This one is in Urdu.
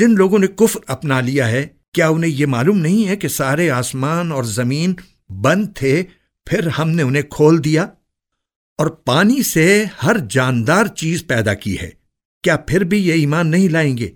جن لوگوں نے کفر اپنا لیا ہے، کیا انہیں یہ معلوم نہیں ہے کہ سارے آسمان اور زمین بند تھے، پھر ہم نے انہیں کھول دیا؟ اور پانی سے ہر جاندار چیز پیدا کی ہے، کیا پھر بھی یہ ایمان نہیں لائیں گے؟